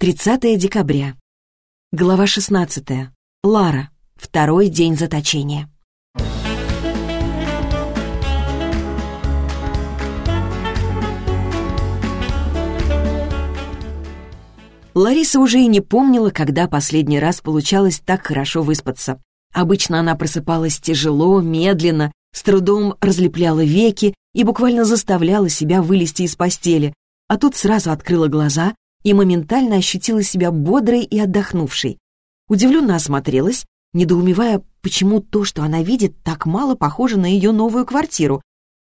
30 декабря. Глава 16. Лара. Второй день заточения. Лариса уже и не помнила, когда последний раз получалось так хорошо выспаться. Обычно она просыпалась тяжело, медленно, с трудом разлепляла веки и буквально заставляла себя вылезти из постели, а тут сразу открыла глаза и моментально ощутила себя бодрой и отдохнувшей. Удивленно осмотрелась, недоумевая, почему то, что она видит, так мало похоже на ее новую квартиру.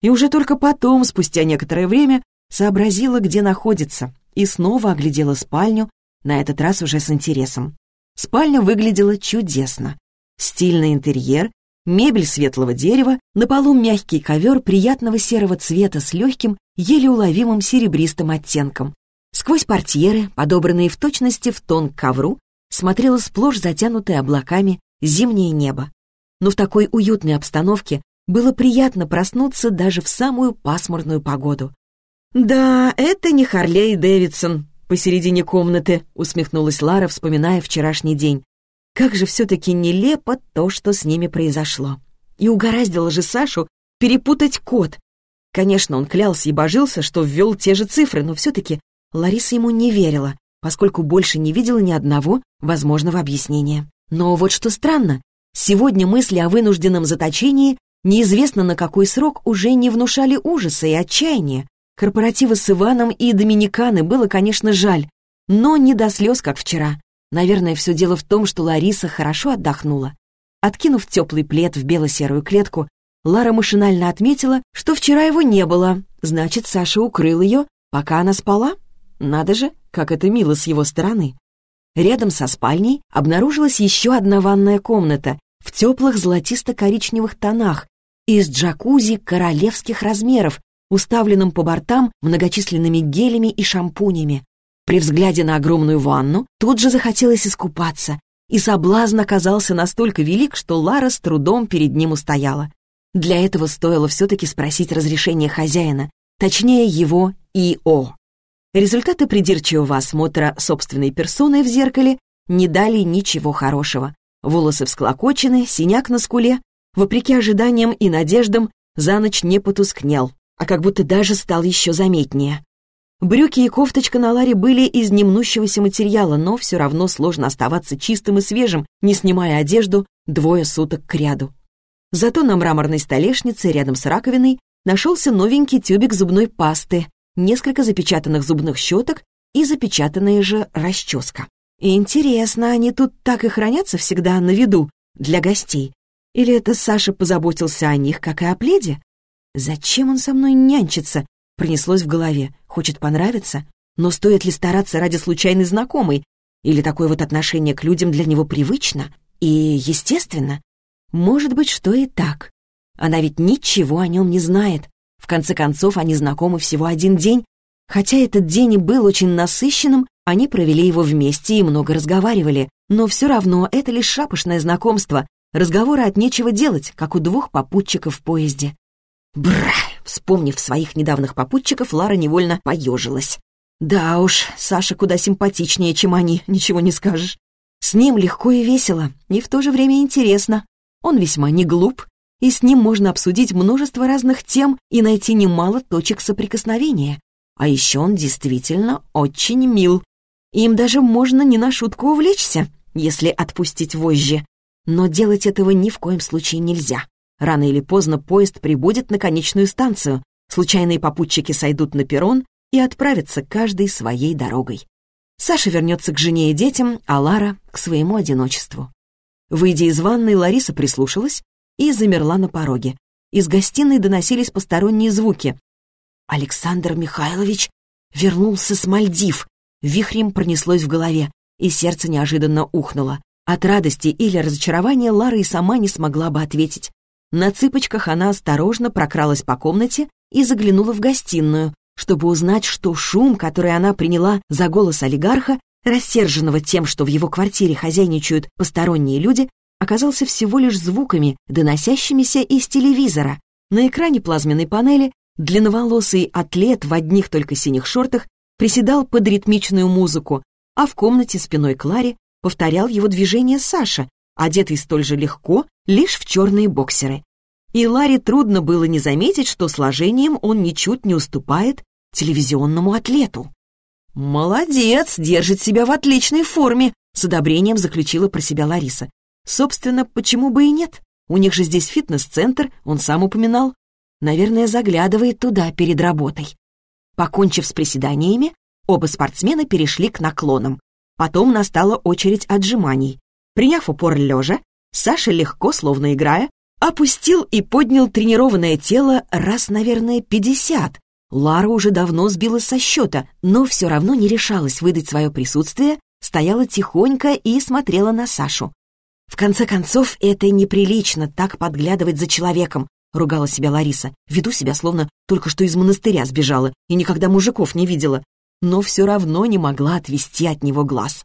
И уже только потом, спустя некоторое время, сообразила, где находится, и снова оглядела спальню, на этот раз уже с интересом. Спальня выглядела чудесно. Стильный интерьер, мебель светлого дерева, на полу мягкий ковер приятного серого цвета с легким, еле уловимым серебристым оттенком. Сквозь портьеры, подобранные в точности в тон к ковру, смотрело сплошь затянутое облаками зимнее небо. Но в такой уютной обстановке было приятно проснуться даже в самую пасмурную погоду. «Да, это не Харлей Дэвидсон», посередине комнаты», — усмехнулась Лара, вспоминая вчерашний день. «Как же все-таки нелепо то, что с ними произошло. И угораздило же Сашу перепутать код. Конечно, он клялся и божился, что ввел те же цифры, но все-таки Лариса ему не верила, поскольку больше не видела ни одного возможного объяснения. Но вот что странно, сегодня мысли о вынужденном заточении неизвестно на какой срок уже не внушали ужаса и отчаяния. Корпоративы с Иваном и Доминиканы было, конечно, жаль, но не до слез, как вчера. Наверное, все дело в том, что Лариса хорошо отдохнула. Откинув теплый плед в бело-серую клетку, Лара машинально отметила, что вчера его не было, значит, Саша укрыл ее, пока она спала. Надо же, как это мило с его стороны. Рядом со спальней обнаружилась еще одна ванная комната в теплых золотисто-коричневых тонах из джакузи королевских размеров, уставленным по бортам многочисленными гелями и шампунями. При взгляде на огромную ванну тут же захотелось искупаться, и соблазн оказался настолько велик, что Лара с трудом перед ним устояла. Для этого стоило все-таки спросить разрешение хозяина, точнее его ИО. Результаты придирчивого осмотра собственной персоны в зеркале не дали ничего хорошего. Волосы всклокочены, синяк на скуле. Вопреки ожиданиям и надеждам, за ночь не потускнел, а как будто даже стал еще заметнее. Брюки и кофточка на Ларе были из немнущегося материала, но все равно сложно оставаться чистым и свежим, не снимая одежду двое суток к ряду. Зато на мраморной столешнице рядом с раковиной нашелся новенький тюбик зубной пасты, несколько запечатанных зубных щеток и запечатанная же расческа. Интересно, они тут так и хранятся всегда на виду для гостей? Или это Саша позаботился о них, как и о пледе? «Зачем он со мной нянчится?» — пронеслось в голове. «Хочет понравиться? Но стоит ли стараться ради случайной знакомой? Или такое вот отношение к людям для него привычно и естественно? Может быть, что и так. Она ведь ничего о нем не знает. В конце концов, они знакомы всего один день. Хотя этот день и был очень насыщенным, они провели его вместе и много разговаривали. Но все равно это лишь шапошное знакомство, разговоры от нечего делать, как у двух попутчиков в поезде. Бра! Вспомнив своих недавних попутчиков, Лара невольно поежилась. Да уж, Саша куда симпатичнее, чем они, ничего не скажешь. С ним легко и весело, и в то же время интересно. Он весьма не глуп, и с ним можно обсудить множество разных тем и найти немало точек соприкосновения. А еще он действительно очень мил. Им даже можно не на шутку увлечься, если отпустить вожжи. Но делать этого ни в коем случае нельзя. Рано или поздно поезд прибудет на конечную станцию, случайные попутчики сойдут на перрон и отправятся каждой своей дорогой. Саша вернется к жене и детям, а Лара — к своему одиночеству. Выйдя из ванной, Лариса прислушалась и замерла на пороге. Из гостиной доносились посторонние звуки. Александр Михайлович вернулся с Мальдив. Вихрем пронеслось в голове, и сердце неожиданно ухнуло. От радости или разочарования Лара и сама не смогла бы ответить. На цыпочках она осторожно прокралась по комнате и заглянула в гостиную, чтобы узнать, что шум, который она приняла за голос олигарха, рассерженного тем, что в его квартире хозяйничают посторонние люди, оказался всего лишь звуками, доносящимися из телевизора. На экране плазменной панели длинноволосый атлет в одних только синих шортах приседал под ритмичную музыку, а в комнате спиной к Ларе повторял его движение Саша, одетый столь же легко, лишь в черные боксеры. И Ларе трудно было не заметить, что сложением он ничуть не уступает телевизионному атлету. «Молодец, держит себя в отличной форме», — с одобрением заключила про себя Лариса. «Собственно, почему бы и нет? У них же здесь фитнес-центр, он сам упоминал. Наверное, заглядывает туда перед работой». Покончив с приседаниями, оба спортсмена перешли к наклонам. Потом настала очередь отжиманий. Приняв упор лежа, Саша легко, словно играя, опустил и поднял тренированное тело раз, наверное, пятьдесят, Лара уже давно сбилась со счета, но все равно не решалась выдать свое присутствие, стояла тихонько и смотрела на Сашу. «В конце концов, это неприлично так подглядывать за человеком», — ругала себя Лариса. «Веду себя, словно только что из монастыря сбежала и никогда мужиков не видела, но все равно не могла отвести от него глаз».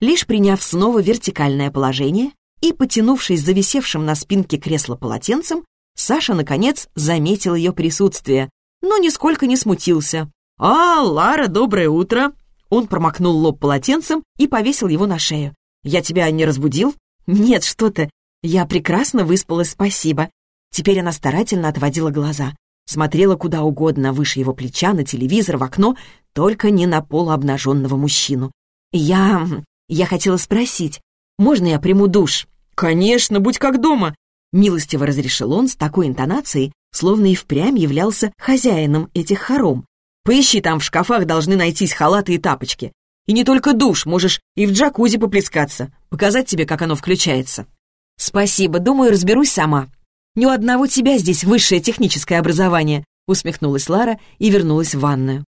Лишь приняв снова вертикальное положение и потянувшись за висевшим на спинке кресла полотенцем, Саша, наконец, заметил ее присутствие, но нисколько не смутился. «А, Лара, доброе утро!» Он промокнул лоб полотенцем и повесил его на шею. «Я тебя не разбудил?» «Нет, что ты. Я прекрасно выспалась, спасибо». Теперь она старательно отводила глаза. Смотрела куда угодно, выше его плеча, на телевизор, в окно, только не на полуобнаженного мужчину. «Я... я хотела спросить, можно я приму душ?» «Конечно, будь как дома!» Милостиво разрешил он с такой интонацией, словно и впрямь являлся хозяином этих хором. Поищи, там в шкафах должны найтись халаты и тапочки. И не только душ, можешь и в джакузи поплескаться, показать тебе, как оно включается. Спасибо, думаю, разберусь сама. Ни у одного тебя здесь высшее техническое образование, усмехнулась Лара и вернулась в ванную.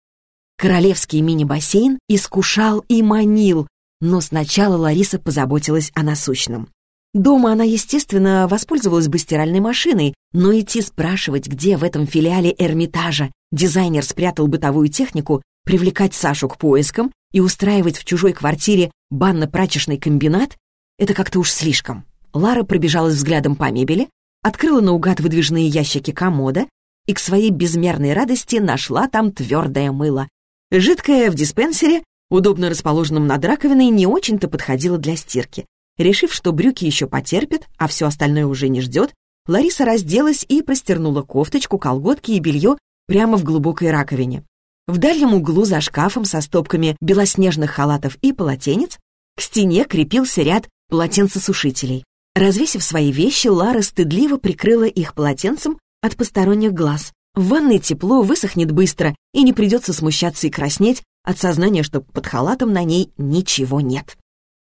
Королевский мини-бассейн искушал и манил, но сначала Лариса позаботилась о насущном. Дома она, естественно, воспользовалась бы стиральной машиной, но идти спрашивать, где в этом филиале Эрмитажа дизайнер спрятал бытовую технику, привлекать Сашу к поискам и устраивать в чужой квартире банно-прачечный комбинат — это как-то уж слишком. Лара пробежалась взглядом по мебели, открыла наугад выдвижные ящики комода и к своей безмерной радости нашла там твердое мыло. Жидкое в диспенсере, удобно расположенном над раковиной, не очень-то подходило для стирки. Решив, что брюки еще потерпят, а все остальное уже не ждет, Лариса разделась и простернула кофточку, колготки и белье прямо в глубокой раковине. В дальнем углу за шкафом со стопками белоснежных халатов и полотенец к стене крепился ряд полотенцесушителей. Развесив свои вещи, Лара стыдливо прикрыла их полотенцем от посторонних глаз. В ванной тепло, высохнет быстро, и не придется смущаться и краснеть от сознания, что под халатом на ней ничего нет.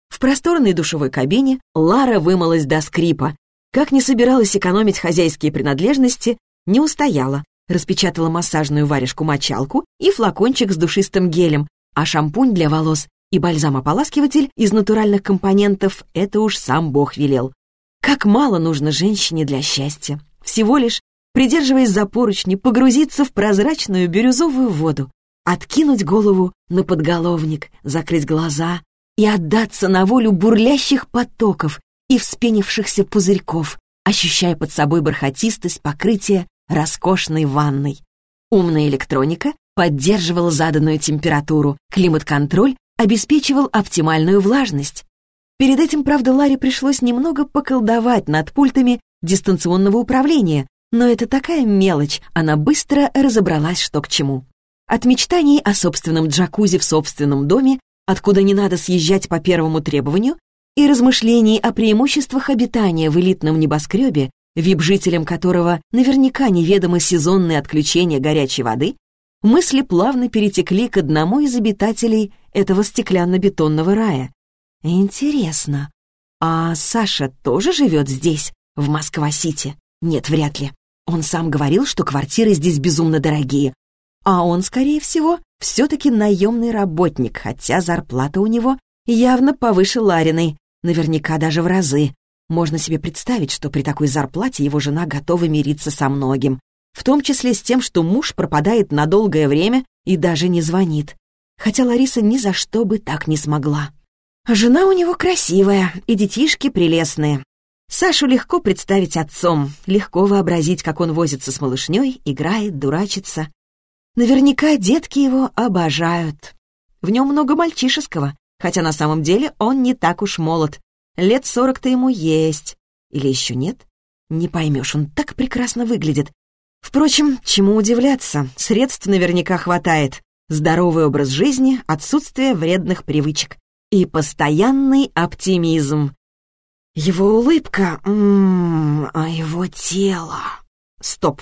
В просторной душевой кабине Лара вымылась до скрипа. Как не собиралась экономить хозяйские принадлежности, не устояла. Распечатала массажную варежку-мочалку и флакончик с душистым гелем, а шампунь для волос и бальзам-ополаскиватель из натуральных компонентов — это уж сам Бог велел. Как мало нужно женщине для счастья. Всего лишь, придерживаясь за поручни, погрузиться в прозрачную бирюзовую воду, откинуть голову на подголовник, закрыть глаза, и отдаться на волю бурлящих потоков и вспенившихся пузырьков, ощущая под собой бархатистость покрытия роскошной ванной. Умная электроника поддерживала заданную температуру, климат-контроль обеспечивал оптимальную влажность. Перед этим, правда, Ларе пришлось немного поколдовать над пультами дистанционного управления, но это такая мелочь, она быстро разобралась, что к чему. От мечтаний о собственном джакузи в собственном доме откуда не надо съезжать по первому требованию, и размышлений о преимуществах обитания в элитном небоскребе, вип-жителям которого наверняка неведомы сезонные отключения горячей воды, мысли плавно перетекли к одному из обитателей этого стеклянно-бетонного рая. Интересно, а Саша тоже живет здесь, в Москва-Сити? Нет, вряд ли. Он сам говорил, что квартиры здесь безумно дорогие, а он, скорее всего, все-таки наемный работник, хотя зарплата у него явно повыше Лариной, наверняка даже в разы. Можно себе представить, что при такой зарплате его жена готова мириться со многим, в том числе с тем, что муж пропадает на долгое время и даже не звонит. Хотя Лариса ни за что бы так не смогла. Жена у него красивая, и детишки прелестные. Сашу легко представить отцом, легко вообразить, как он возится с малышней, играет, дурачится. Наверняка детки его обожают. В нем много мальчишеского, Хотя на самом деле он не так уж молод. Лет сорок-то ему есть. Или еще нет? Не поймешь, он так прекрасно выглядит. Впрочем, чему удивляться, средств наверняка хватает. Здоровый образ жизни, отсутствие вредных привычек и постоянный оптимизм. Его улыбка, м -м, а его тело... Стоп.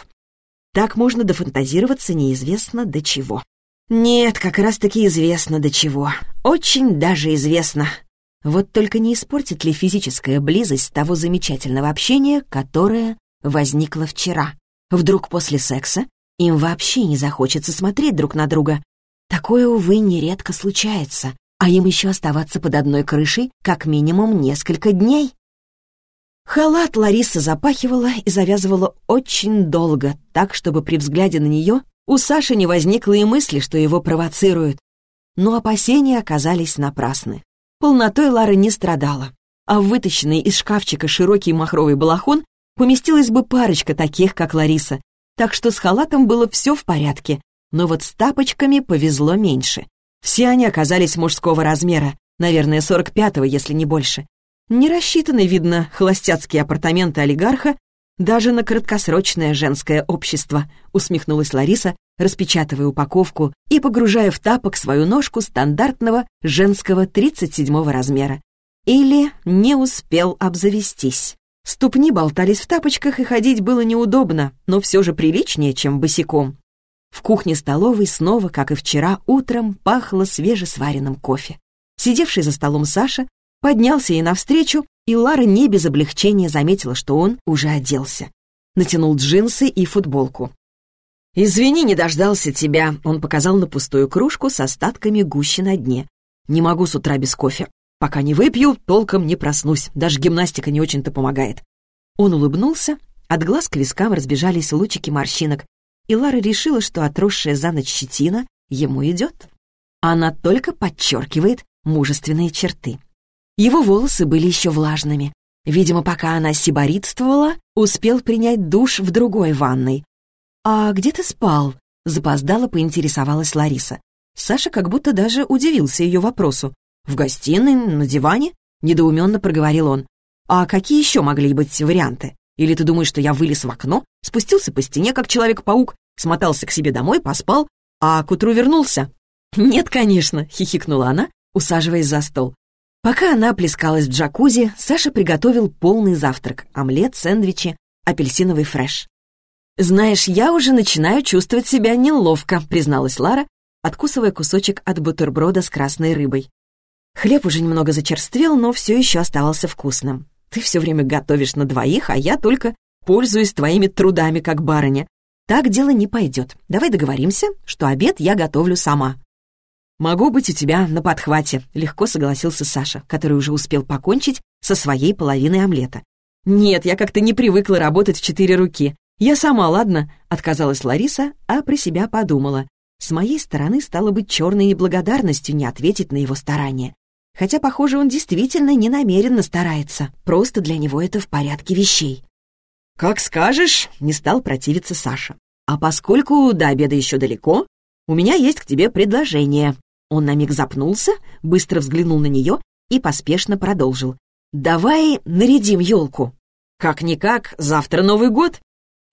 Так можно дофантазироваться неизвестно до чего. Нет, как раз-таки известно до чего. Очень даже известно. Вот только не испортит ли физическая близость того замечательного общения, которое возникло вчера. Вдруг после секса им вообще не захочется смотреть друг на друга. Такое, увы, нередко случается, а им еще оставаться под одной крышей как минимум несколько дней. Халат Лариса запахивала и завязывала очень долго, так, чтобы при взгляде на нее у Саши не возникло и мысли, что его провоцируют. Но опасения оказались напрасны. Полнотой Лара не страдала, а в вытащенный из шкафчика широкий махровый балахон поместилась бы парочка таких, как Лариса, так что с халатом было все в порядке, но вот с тапочками повезло меньше. Все они оказались мужского размера, наверное, 45-го, если не больше. Не рассчитаны, видно, холостяцкие апартаменты олигарха даже на краткосрочное женское общество, усмехнулась Лариса, распечатывая упаковку и погружая в тапок свою ножку стандартного женского 37 размера. Или не успел обзавестись. Ступни болтались в тапочках, и ходить было неудобно, но все же приличнее, чем босиком. В кухне-столовой снова, как и вчера, утром пахло свежесваренным кофе. Сидевший за столом Саша поднялся ей навстречу, и Лара не без облегчения заметила, что он уже оделся. Натянул джинсы и футболку. «Извини, не дождался тебя», — он показал на пустую кружку с остатками гущи на дне. «Не могу с утра без кофе. Пока не выпью, толком не проснусь. Даже гимнастика не очень-то помогает». Он улыбнулся, от глаз к вискам разбежались лучики морщинок, и Лара решила, что отросшая за ночь щетина ему идет. Она только подчеркивает мужественные черты. Его волосы были еще влажными. Видимо, пока она сиборитствовала, успел принять душ в другой ванной. «А где ты спал?» — запоздала поинтересовалась Лариса. Саша как будто даже удивился ее вопросу. «В гостиной, на диване?» — недоуменно проговорил он. «А какие еще могли быть варианты? Или ты думаешь, что я вылез в окно, спустился по стене, как Человек-паук, смотался к себе домой, поспал, а к утру вернулся?» «Нет, конечно», — хихикнула она, усаживаясь за стол. Пока она плескалась в джакузи, Саша приготовил полный завтрак — омлет, сэндвичи, апельсиновый фреш. «Знаешь, я уже начинаю чувствовать себя неловко», — призналась Лара, откусывая кусочек от бутерброда с красной рыбой. Хлеб уже немного зачерствел, но все еще оставался вкусным. Ты все время готовишь на двоих, а я только пользуюсь твоими трудами, как барыня. Так дело не пойдет. Давай договоримся, что обед я готовлю сама. «Могу быть у тебя на подхвате», — легко согласился Саша, который уже успел покончить со своей половиной омлета. «Нет, я как-то не привыкла работать в четыре руки. Я сама, ладно?» — отказалась Лариса, а при себя подумала. С моей стороны стало быть черной неблагодарностью не ответить на его старания. Хотя, похоже, он действительно не намеренно старается, просто для него это в порядке вещей. «Как скажешь», — не стал противиться Саша. «А поскольку до обеда еще далеко, у меня есть к тебе предложение. Он на миг запнулся, быстро взглянул на нее и поспешно продолжил. «Давай нарядим елку». «Как-никак, завтра Новый год».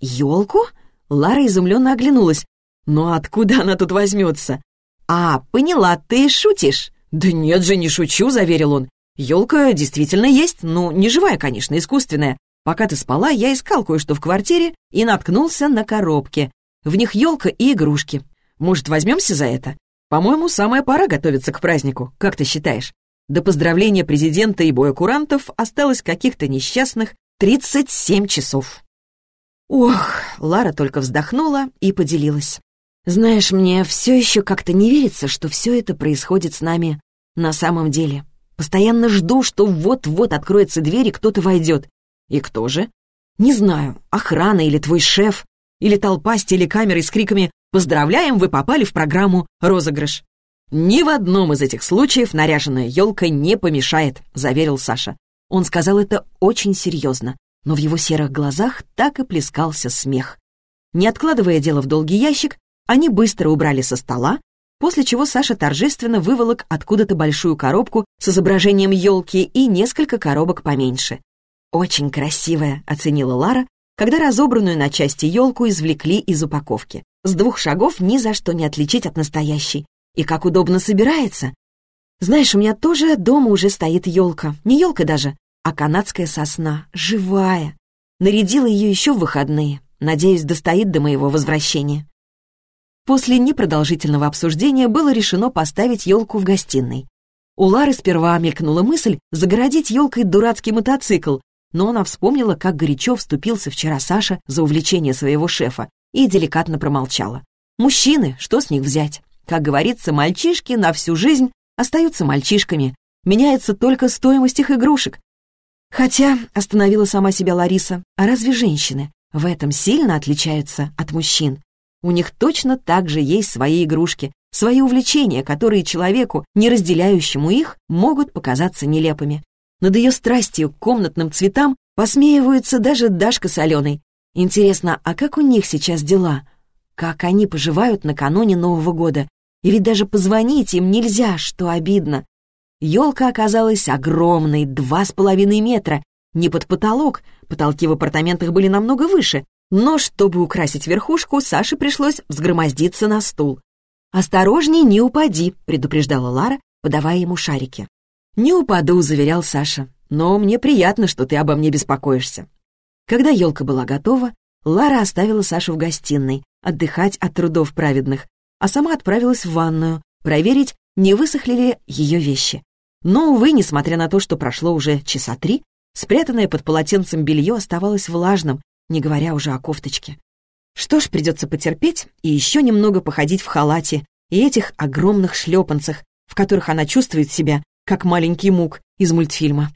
«Елку?» Лара изумленно оглянулась. «Но откуда она тут возьмется?» «А, поняла, ты шутишь?» «Да нет же, не шучу», — заверил он. «Елка действительно есть, ну, не живая, конечно, искусственная. Пока ты спала, я искал кое-что в квартире и наткнулся на коробки. В них елка и игрушки. Может, возьмемся за это?» По-моему, самая пора готовиться к празднику, как ты считаешь? До поздравления президента и боя курантов осталось каких-то несчастных 37 часов. Ох, Лара только вздохнула и поделилась. Знаешь, мне все еще как-то не верится, что все это происходит с нами на самом деле. Постоянно жду, что вот-вот откроется дверь и кто-то войдет. И кто же? Не знаю, охрана или твой шеф, или толпа с телекамерой с криками Поздравляем, вы попали в программу «Розыгрыш». «Ни в одном из этих случаев наряженная елка не помешает», — заверил Саша. Он сказал это очень серьезно, но в его серых глазах так и плескался смех. Не откладывая дело в долгий ящик, они быстро убрали со стола, после чего Саша торжественно выволок откуда-то большую коробку с изображением елки и несколько коробок поменьше. «Очень красивая», — оценила Лара, когда разобранную на части елку извлекли из упаковки. С двух шагов ни за что не отличить от настоящей. И как удобно собирается. Знаешь, у меня тоже дома уже стоит елка. Не елка даже, а канадская сосна, живая. Нарядила ее еще в выходные. Надеюсь, достоит до моего возвращения. После непродолжительного обсуждения было решено поставить елку в гостиной. У Лары сперва мелькнула мысль загородить елкой дурацкий мотоцикл, но она вспомнила, как горячо вступился вчера Саша за увлечение своего шефа и деликатно промолчала. Мужчины, что с них взять? Как говорится, мальчишки на всю жизнь остаются мальчишками. Меняется только стоимость их игрушек. Хотя, остановила сама себя Лариса, а разве женщины в этом сильно отличаются от мужчин? У них точно так же есть свои игрушки, свои увлечения, которые человеку, не разделяющему их, могут показаться нелепыми. Над ее страстью к комнатным цветам посмеиваются даже Дашка с Аленой. Интересно, а как у них сейчас дела? Как они поживают накануне Нового года? И ведь даже позвонить им нельзя, что обидно. Елка оказалась огромной, два с половиной метра, не под потолок, потолки в апартаментах были намного выше, но чтобы украсить верхушку, Саше пришлось взгромоздиться на стул. «Осторожней, не упади», — предупреждала Лара, подавая ему шарики. «Не упаду», — заверял Саша. «Но мне приятно, что ты обо мне беспокоишься». Когда елка была готова, Лара оставила Сашу в гостиной, отдыхать от трудов праведных, а сама отправилась в ванную, проверить, не высохли ли ее вещи. Но, увы, несмотря на то, что прошло уже часа три, спрятанное под полотенцем белье оставалось влажным, не говоря уже о кофточке. Что ж, придется потерпеть и еще немного походить в халате и этих огромных шлепанцах, в которых она чувствует себя как маленький мук из мультфильма.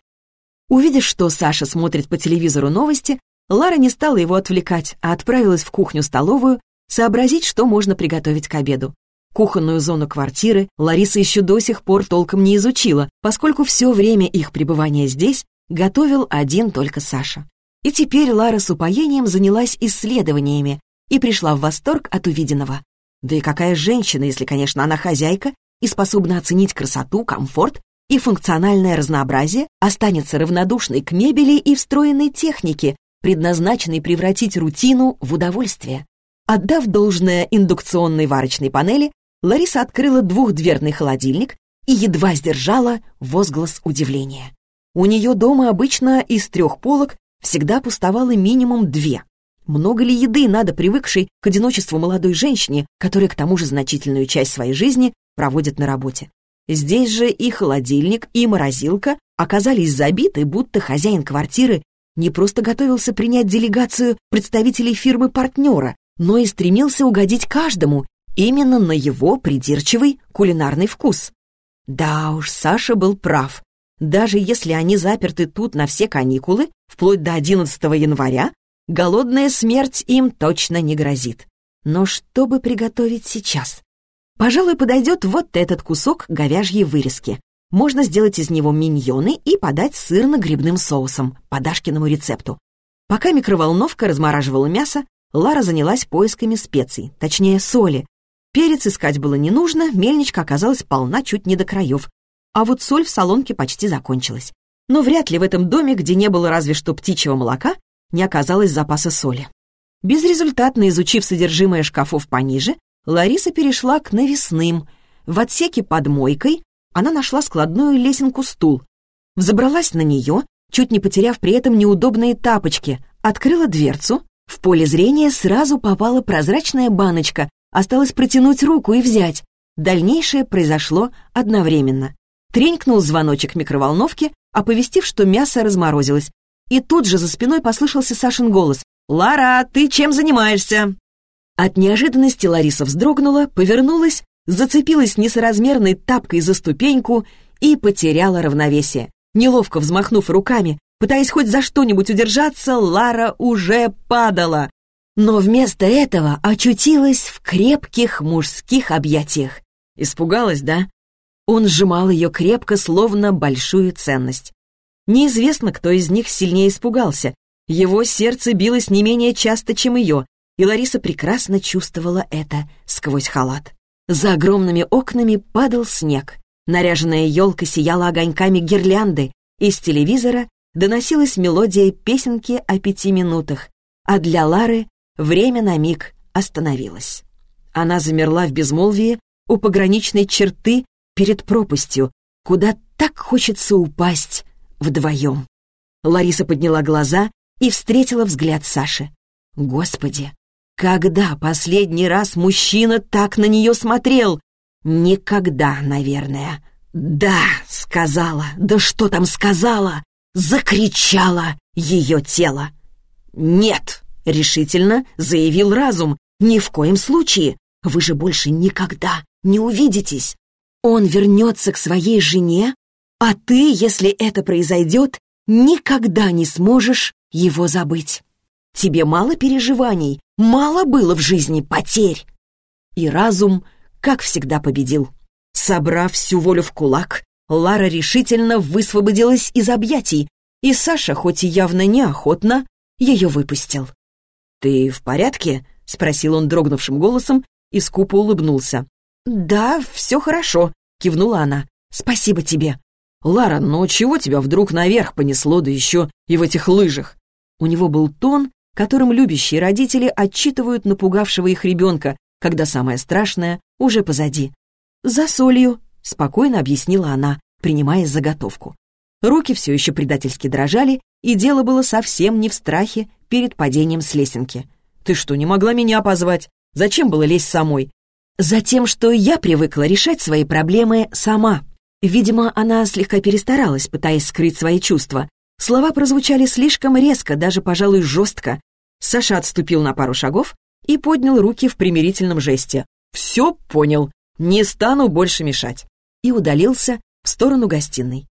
Увидев, что Саша смотрит по телевизору новости, Лара не стала его отвлекать, а отправилась в кухню-столовую сообразить, что можно приготовить к обеду. Кухонную зону квартиры Лариса еще до сих пор толком не изучила, поскольку все время их пребывания здесь готовил один только Саша. И теперь Лара с упоением занялась исследованиями и пришла в восторг от увиденного. Да и какая женщина, если, конечно, она хозяйка и способна оценить красоту, комфорт и функциональное разнообразие, останется равнодушной к мебели и встроенной технике, предназначенной превратить рутину в удовольствие. Отдав должное индукционной варочной панели, Лариса открыла двухдверный холодильник и едва сдержала возглас удивления. У нее дома обычно из трех полок всегда пустовало минимум две. Много ли еды надо привыкшей к одиночеству молодой женщине, которая к тому же значительную часть своей жизни проводит на работе? Здесь же и холодильник, и морозилка оказались забиты, будто хозяин квартиры не просто готовился принять делегацию представителей фирмы-партнера, но и стремился угодить каждому именно на его придирчивый кулинарный вкус. Да уж, Саша был прав. Даже если они заперты тут на все каникулы, вплоть до 11 января, голодная смерть им точно не грозит. Но что бы приготовить сейчас? Пожалуй, подойдет вот этот кусок говяжьей вырезки. Можно сделать из него миньоны и подать сырно-грибным соусом по Дашкиному рецепту. Пока микроволновка размораживала мясо, Лара занялась поисками специй, точнее соли. Перец искать было не нужно, мельничка оказалась полна чуть не до краев. А вот соль в солонке почти закончилась. Но вряд ли в этом доме, где не было разве что птичьего молока, не оказалось запаса соли. Безрезультатно изучив содержимое шкафов пониже, Лариса перешла к навесным. В отсеке под мойкой она нашла складную лесенку-стул. Взобралась на нее, чуть не потеряв при этом неудобные тапочки, открыла дверцу. В поле зрения сразу попала прозрачная баночка, осталось протянуть руку и взять. Дальнейшее произошло одновременно. Тренькнул звоночек микроволновки, оповестив, что мясо разморозилось. И тут же за спиной послышался Сашин голос. «Лара, ты чем занимаешься?» От неожиданности Лариса вздрогнула, повернулась, зацепилась несоразмерной тапкой за ступеньку и потеряла равновесие. Неловко взмахнув руками, пытаясь хоть за что-нибудь удержаться, Лара уже падала. Но вместо этого очутилась в крепких мужских объятиях. Испугалась, да? Он сжимал ее крепко, словно большую ценность. Неизвестно, кто из них сильнее испугался. Его сердце билось не менее часто, чем ее, и Лариса прекрасно чувствовала это сквозь халат. За огромными окнами падал снег. Наряженная елка сияла огоньками гирлянды. Из телевизора доносилась мелодия песенки о пяти минутах, а для Лары время на миг остановилось. Она замерла в безмолвии у пограничной черты перед пропастью, куда так хочется упасть вдвоем. Лариса подняла глаза и встретила взгляд Саши. Господи, когда последний раз мужчина так на нее смотрел? Никогда, наверное. «Да», — сказала, да что там сказала? Закричала ее тело. «Нет», — решительно заявил разум, «ни в коем случае. Вы же больше никогда не увидитесь. Он вернется к своей жене, а ты, если это произойдет, никогда не сможешь его забыть. Тебе мало переживаний, мало было в жизни потерь. И разум, как всегда, победил. Собрав всю волю в кулак, Лара решительно высвободилась из объятий, и Саша, хоть и явно неохотно, ее выпустил. «Ты в порядке?» — спросил он дрогнувшим голосом и скупо улыбнулся. «Да, все хорошо», — кивнула она. «Спасибо тебе». «Лара, но чего тебя вдруг наверх понесло, да еще и в этих лыжах?» У него был тон, которым любящие родители отчитывают напугавшего их ребенка, когда самое страшное уже позади. «За солью», — спокойно объяснила она, принимая заготовку. Руки все еще предательски дрожали, и дело было совсем не в страхе перед падением с лесенки. «Ты что, не могла меня позвать? Зачем было лезть самой?» «Затем, что я привыкла решать свои проблемы сама», Видимо, она слегка перестаралась, пытаясь скрыть свои чувства. Слова прозвучали слишком резко, даже, пожалуй, жестко. Саша отступил на пару шагов и поднял руки в примирительном жесте. «Все понял. Не стану больше мешать». И удалился в сторону гостиной.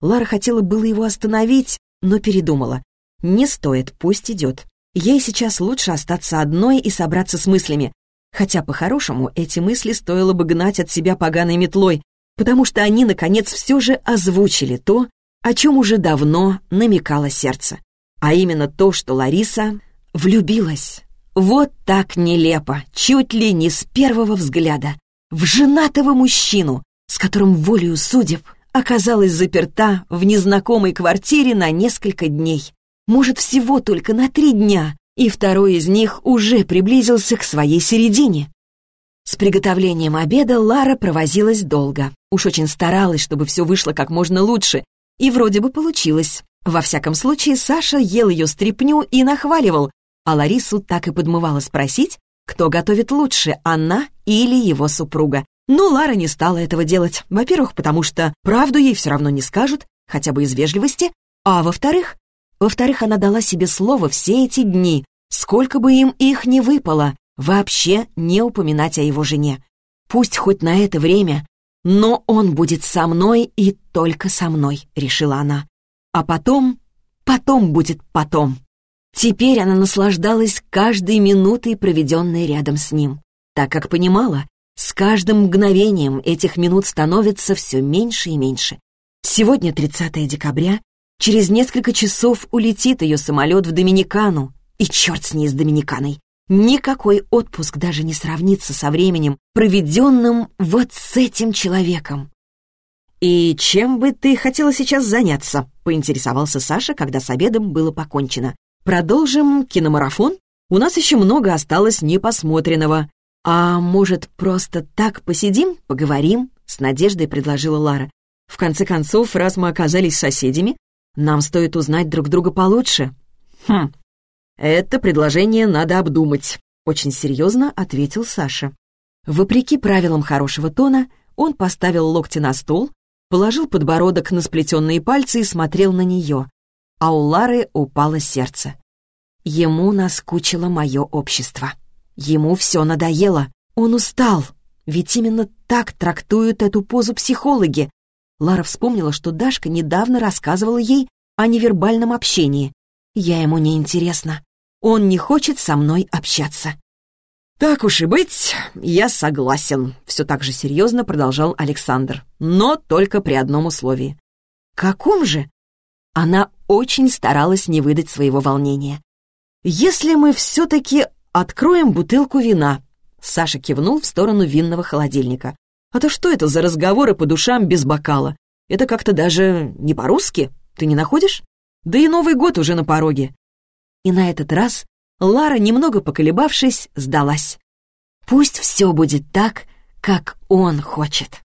Лара хотела было его остановить, но передумала. Не стоит, пусть идет. Ей сейчас лучше остаться одной и собраться с мыслями. Хотя, по-хорошему, эти мысли стоило бы гнать от себя поганой метлой, потому что они, наконец, все же озвучили то, о чем уже давно намекало сердце. А именно то, что Лариса влюбилась. Вот так нелепо, чуть ли не с первого взгляда, в женатого мужчину, с которым волею судеб оказалась заперта в незнакомой квартире на несколько дней. Может, всего только на три дня, и второй из них уже приблизился к своей середине. С приготовлением обеда Лара провозилась долго. Уж очень старалась, чтобы все вышло как можно лучше. И вроде бы получилось. Во всяком случае, Саша ел ее стряпню и нахваливал, а Ларису так и подмывало спросить, кто готовит лучше, она или его супруга. Но Лара не стала этого делать. Во-первых, потому что правду ей все равно не скажут, хотя бы из вежливости, а во-вторых, во-вторых, она дала себе слово все эти дни, сколько бы им их ни выпало, вообще не упоминать о его жене. Пусть хоть на это время, но он будет со мной и только со мной, решила она. А потом, потом будет потом. Теперь она наслаждалась каждой минутой, проведенной рядом с ним, так как понимала, с каждым мгновением этих минут становится все меньше и меньше. Сегодня 30 декабря, через несколько часов улетит ее самолет в Доминикану, и черт с ней с Доминиканой. Никакой отпуск даже не сравнится со временем, проведенным вот с этим человеком. «И чем бы ты хотела сейчас заняться?» — поинтересовался Саша, когда с обедом было покончено. «Продолжим киномарафон? У нас еще много осталось непосмотренного. А может, просто так посидим, поговорим?» — с надеждой предложила Лара. «В конце концов, раз мы оказались соседями, нам стоит узнать друг друга получше». «Хм, «Это предложение надо обдумать», — очень серьезно ответил Саша. Вопреки правилам хорошего тона, он поставил локти на стол, положил подбородок на сплетенные пальцы и смотрел на нее, а у Лары упало сердце. Ему наскучило мое общество. Ему все надоело. Он устал. Ведь именно так трактуют эту позу психологи. Лара вспомнила, что Дашка недавно рассказывала ей о невербальном общении. Я ему не интересна. Он не хочет со мной общаться. «Так уж и быть, я согласен», — все так же серьезно продолжал Александр. «Но только при одном условии». «Каком же?» Она очень старалась не выдать своего волнения. «Если мы все-таки откроем бутылку вина, Саша кивнул в сторону винного холодильника. «А то что это за разговоры по душам без бокала? Это как-то даже не по-русски, ты не находишь? Да и Новый год уже на пороге». И на этот раз Лара, немного поколебавшись, сдалась. «Пусть все будет так, как он хочет».